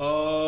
Oh.